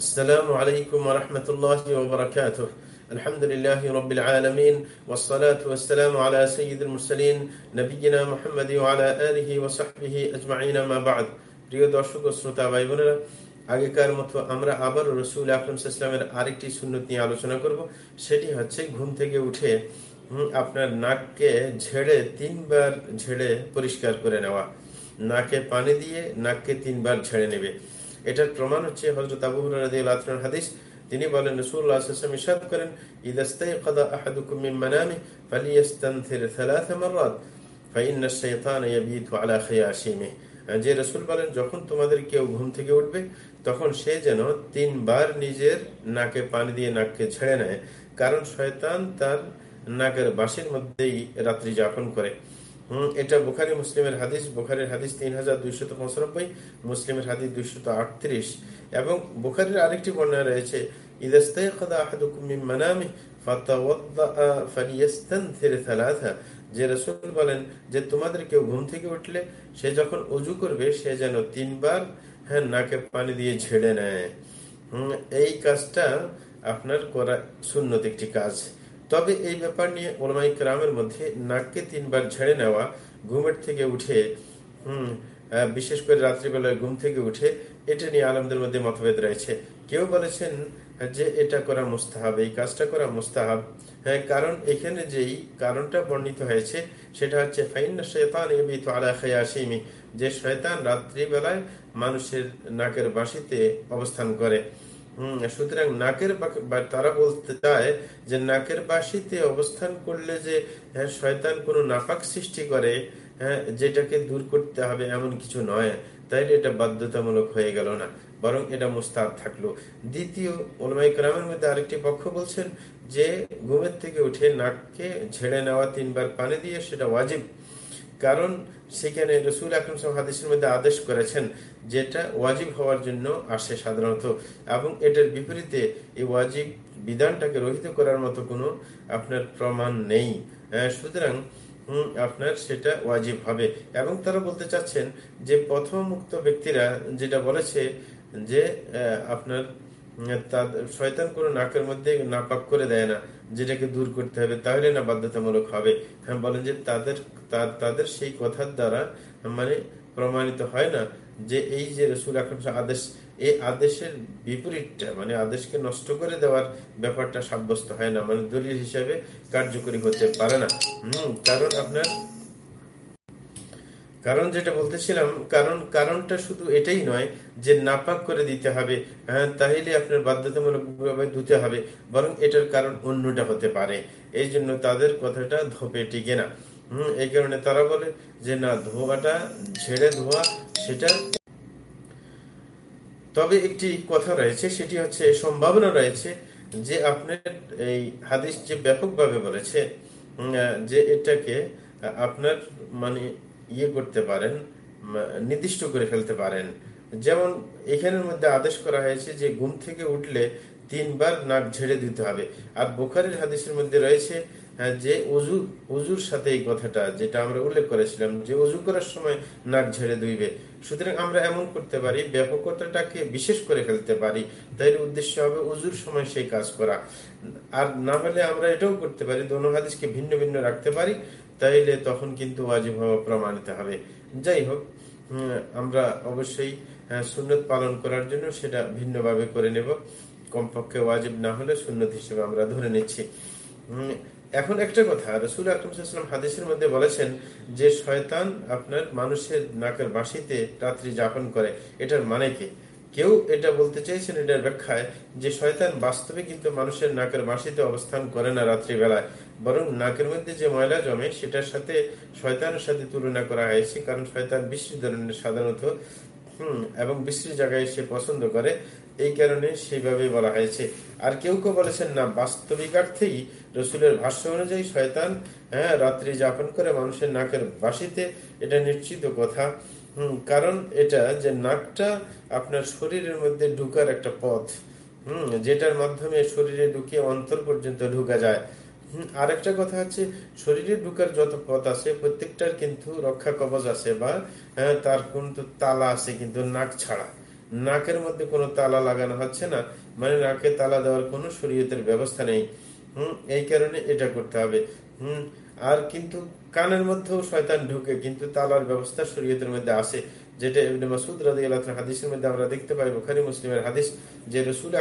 السلام عليكم ورحمة الله وبركاته الحمد لله رب العالمين والصلاة والسلام على سيد المرسلين نبينا محمد وعلى آله وصحبه أجمعين ما بعد প্রিয় দর্শক ও শ্রোতা ভাই বোনেরা আগেকার মতো আমরা আবার রসুল আকরম ইসলামের আরেকটি সুন্নত নিয়ে আলোচনা করব সেটি হচ্ছে ঘুম থেকে উঠে আপনার নাককে ঝেড়ে তিনবার ঝেড়ে পরিষ্কার করে নেওয়া নাকে পানি দিয়ে নাককে তিনবার ঝেড়ে নেবে এটার প্রমাণ হচ্ছে হজরত আবু হাদিস। তিনি বলেন করেন যে রসুল বলেন, যখন তোমাদের কেউ ঘুম থেকে উঠবে, তখন সে যেন তিনবার নিজের নাকে পানি দিয়ে নাককে ছেড়ে নেয়, কারণ শয়তান তার নাকের বাসির মধ্যেই রাত্রি যাপন করে। এটা বোখারি, মুসলিমের হাদিস। বুখারির হাদিস তিন হাজার দুইশত পঁচানব্বই, মুসলিমের হাদিস দুইশত আটত্রিশ। এবং বুখারির আরেকটি বর্ণনা রয়েছে যে রসুল বলেন যে, তোমাদের কেউ ঘুম থেকে উঠলে সে যখন অজু করবে, সে যেন তিনবার হ্যাঁ নাকে পানি দিয়ে ঝেড়ে নেয়। এই কাজটা আপনার করা শূন্যত একটি কাজ। তবে এই ব্যাপার নিয়ে ওলমাই গ্রামের মধ্যে নাককে তিনবার ঝেড়ে নেওয়া, ঘুমের থেকে উঠে, হম বিশেষ করে রাত্রিবেলায় ঘুম থেকে উঠে, এটা নিয়ে আলমদের মধ্যে মতভেদ রয়েছে। কেউ বলেছেন যে এটা করা মুস্তাহাব, এই কাজটা করা মুস্তাহাব। হ্যাঁ কারণ এখানে যেই কারণটা বর্ণিত হয়েছে, সেটা হচ্ছে যে শয়তান রাত্রিবেলায় মানুষের নাকের বাঁশিতে অবস্থান করে। সুতরাং নাকের তারা বলতে চায় যে নাকের বাসিতে অবস্থান করলে যে হ্যাঁ, শয়তান কোনো সৃষ্টি করে হ্যাঁ যেটাকে দূর করতে হবে এমন কিছু নয়। তাইলে এটা বাধ্যতামূলক হয়ে গেল না বরং এটা মুস্তাব থাকল। দ্বিতীয় ওলমাই গ্রামের মধ্যে আরেকটি পক্ষ বলছেন যে ঘুমের থেকে উঠে নাককে ঝেড়ে নেওয়া তিনবার পানি দিয়ে সেটা ওয়াজিব। কারণ সেখানে রসুল আকরম হাদিসের মধ্যে আদেশ করেছেন যেটা ওয়াজিব হওয়ার জন্য আসে সাধারণত। এবং এটার বিপরীতে এই ওয়াজিব বিধানটাকে রহিত করার মতো কোনো আপনার প্রমাণ নেই। সুতরাং আপনার সেটা ওয়াজিব হবে। এবং তারা বলতে চাচ্ছেন যে প্রথম মুক্ত ব্যক্তিরা যেটা বলেছে যে আপনার শয়তান কোনো নাকের মধ্যে নাপাক করে দেয় না, যেটাকে দূর করতে হবে, তাহলে না বাধ্যতামূলক হবে। হ্যাঁ বলেন যে তাদের তাদের সেই কথার দ্বারা মানে প্রমাণিত হয় না যে এই যে রসুল আকরম আদেশ এই আদেশের বিপরীতটা মানে আদেশকে নষ্ট করে দেওয়ার ব্যাপারটা সাব্যস্ত হয় না মানে দলিল হিসাবে কার্যকরী হতে পারে না। হম, কারণ আপনার কারণ যেটা বলতেছিলাম, কারণ, কারণটা শুধু এটাই নয় যে নাপাক করে দিতে হবে। হ্যাঁ তাহলে আপনার বাধ্যতামূলক ধুতে হবে, বরং এটার কারণ অন্যটা হতে পারে। এই জন্য তাদের কথাটা ধোপে টিকে না। হম, এই কারণে তারা বলে যে, না, ধোয়াটা ছেড়ে ধোয়া, সেটা তবে একটি কথা রয়েছে, সেটি হচ্ছে, সম্ভাবনা রয়েছে যে আপনার এই হাদিস যে ব্যাপকভাবে বলেছে যে এটাকে আপনার মানে ইয়ে করতে পারেন নির্দিষ্ট করে ফেলতে পারেন। যেমন এখানের মধ্যে আদেশ করা হয়েছে যে, ঘুম থেকে উঠলে তিনবার নাক ঝেড়ে দিতে হবে। আর বোখারের হাদিসের মধ্যে রয়েছে যে অজু অজুর সাথে এই কথাটা, যেটা আমরা উল্লেখ করেছিলাম, যে অজু করার সময় নাক ঝেড়ে দুইবে সুতরাং আমরা এমন করতে পারি, ব্যাপকতাটাকে বিশেষ করে ফেলতে পারি। তাই উদ্দেশ্য হবে অজুর সময় সেই কাজ করা। আর না হলে আমরা এটাও করতে পারি, দোনো হাদিসকে ভিন্ন ভিন্ন রাখতে পারি। তাইলে তখন কিন্তু ওয়াজিব হওয়া প্রমাণিত হবে। যাই হোক আমরা অবশ্যই সুন্নত পালন করার জন্য সেটা ভিন্নভাবে করে নেব। কমপক্ষে ওয়াজিব না হলে সুন্নত হিসেবে আমরা ধরে নিচ্ছি। এখন একটা কথা, রসুল আকরমসাল্লাম হাদিসের মধ্যে বলেছেন যে শয়তান আপনার মানুষের নাকের বাসিতে রাত্রি যাপন করে। এটার মানে কি? কেউ এটা বলতে চাইছেন এটার ব্যাখ্যায় যে শয়তান বাস্তবে কিন্তু মানুষের নাকের বাসিতে অবস্থান করে না রাত্রিবেলায়। বরং নাকের মধ্যে যে ময়লা জমে, সেটার সাথে শয়তানের সাথে তুলনা করা হয়েছে, কারণ শয়তান বিশ্রী ধরনের সাধারণত এবং বিশ্রী জায়গায় সে পছন্দ করে। এই কারণে সেইভাবে বলা হয়েছে। আর কেউ কেউ বলেছেন, না বাস্তবিকার্থেই রসুলের ভাষ্য অনুযায়ী শয়তান হ্যাঁ রাত্রি যাপন করে মানুষের নাকের বাসিতে এটা নিশ্চিত কথা। হম, কারণ এটা যে নাকটা আপনার শরীরের মধ্যে ঢুকার একটা পথ। হম, যেটার মাধ্যমে শরীরে ঢুকিয়ে অন্তর পর্যন্ত ঢুকা যায়। আরেকটা কথা হচ্ছে, শরীরে ঢুকার যত পথ আছে, প্রত্যেকটার কিন্তু রক্ষা কবচ আছে বা তার কিন্তু তালা আছে, কিন্তু নাক ছাড়া। নাকের মধ্যে কোনো তালা লাগানো হচ্ছে না মানে নাকে তালা দেওয়ার কোনো শরীয়তের ব্যবস্থা নেই। হম, এই কারণে এটা করতে হবে। হম আর কিন্তু কানের মধ্যেও শয়তান ঢুকে, কিন্তু তালার ব্যবস্থা শরীয়তের মধ্যে আসে যেটা মাসুদ রাজি আল্লাহ হাদিসের মধ্যে আমরা দেখতে পাই মুসলিমের হাদিস, যে রসুল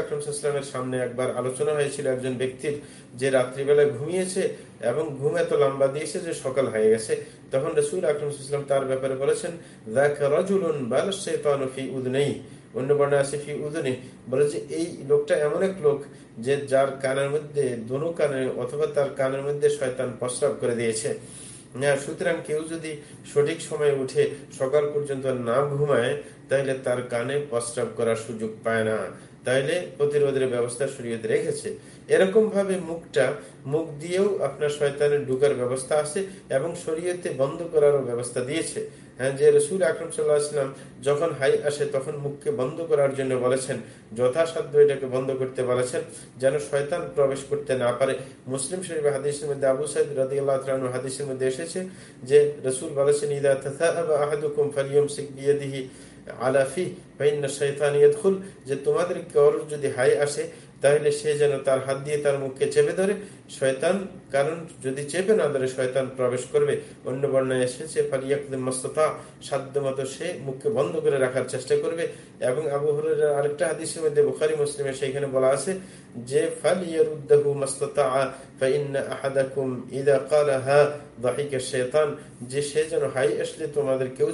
সামনে একবার আলোচনা হয়েছিল একজন ব্যক্তির, যে রাত্রিবেলায় ঘুমিয়েছে এবং ঘুম এত লম্বা দিয়েছে যে সকাল হয়ে গেছে। তখন রসুল আকরম তার ব্যাপারে বলেছেন দেখ রজুলুন বালসি উদনেই অন্য বর্ণে আছে, ফি উদনে বলে যে, এই লোকটা এমন এক লোক যে যার কানের মধ্যে, দোনো কানে অথবা তার কানের মধ্যে শয়তান প্রস্রাব করে দিয়েছে। সুতরাং কেউ যদি সঠিক সময়ে উঠে সকাল পর্যন্ত না ঘুমায় তাহলে তার কানে প্রস্রাব করার সুযোগ পায় না। তাইলে প্রতিরোধের ব্যবস্থা শরীয়তে রেখেছে। এরকম ভাবে মুখটা, মুখ দিয়েও আপনার শয়তানের ঢুকার ব্যবস্থা আছে এবং শরীয়তে বন্ধ করারও ব্যবস্থা দিয়েছে। হ্যাঁ যে রসুল আকরম সাল্লাহাম যখন হাই আসে, তখন মুখকে বন্ধ করার জন্য বলেছেন, যথাসাধ্য এটাকে বন্ধ করতে বলেছেন, যেন শয়তান প্রবেশ করতে না পারে। মুসলিম শরীফ হাদিসের মধ্যে আবু সাইদ রাদি আল্লাহ হাদিসের মধ্যে এসেছে যে রসুল বলেছেন, ইদা তথা আহাদুকুম ফালিয়ম সিক বিয়াদিহি আলাফি শৈতান ইয়দুল যে তোমাদের কেউ যদি হাই আসে তাহলে সে যেন তার হাত দিয়ে তার মুখকে চেপে ধরে। শয়তান, কারণ যদি চেপে না ধরে, শয়তান প্রবেশ করবে। অন্য বর্ণায় এসেছে ফালিয়াকুদ্দিন মস্ততা সাধ্য মতো সে মুখকে বন্ধ করে রাখার চেষ্টা করবে। এবং আবু আরেকটা হাদিসের মধ্যে বুখারি, মুসলিমে সেইখানে বলা আছে যে, ফালিয়ারুদ্দাহু মস্ততা আহাদাকুম ইদা কালাহা তোমাদের কেউ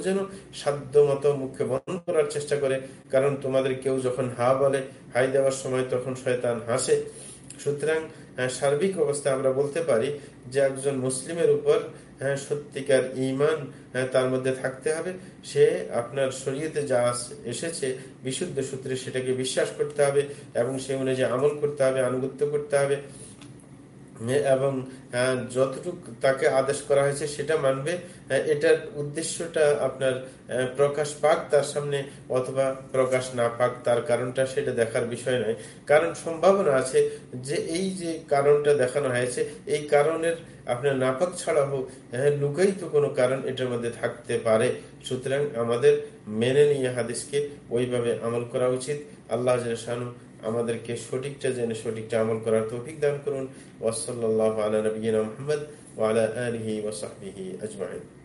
কারণ তোমাদের কেউ যখন হা বলে, হাই দেওয়ার সময় তখন শয়তান হাসে। সুতরাং সার্বিক অবস্থা আমরা বলতে পারি যে একজন মুসলিমের উপর সত্যিকার ইমান তার মধ্যে থাকতে হবে। সে আপনার শরীয়তে যা এসেছে, বিশুদ্ধ সূত্রে সেটাকে বিশ্বাস করতে হবে এবং সে অনুযায়ী আমল করতে হবে, আনুগত্য করতে হবে। এবং যতটুকু তাকে আদেশ করা হয়েছে সেটা মানবে। এটার উদ্দেশ্যটা আপনার প্রকাশ পাক, তার সামনে অথবা প্রকাশ না পাক, তার কারণটা সেটা দেখার বিষয় নয়। কারণ সম্ভাবনা আছে যে এই যে কারণটা দেখানো হয়েছে, এই কারণের আপনার নাপাক ছাড়া হোক লুকাই তো কোনো কারণ এটার মধ্যে থাকতে পারে। সুতরাং আমাদের মেনে নিয়ে হাদিসকে ওইভাবে আমল করা উচিত। আল্লাহ শানু আমাদেরকে সঠিকটা জেনে, সঠিকটা আমল করার তৌফিক দান করুন। ওয়াসাল্লাহ আলা নবীনা মোহাম্মদ ওয়ালা আলহি ওসাহি আজমাইন।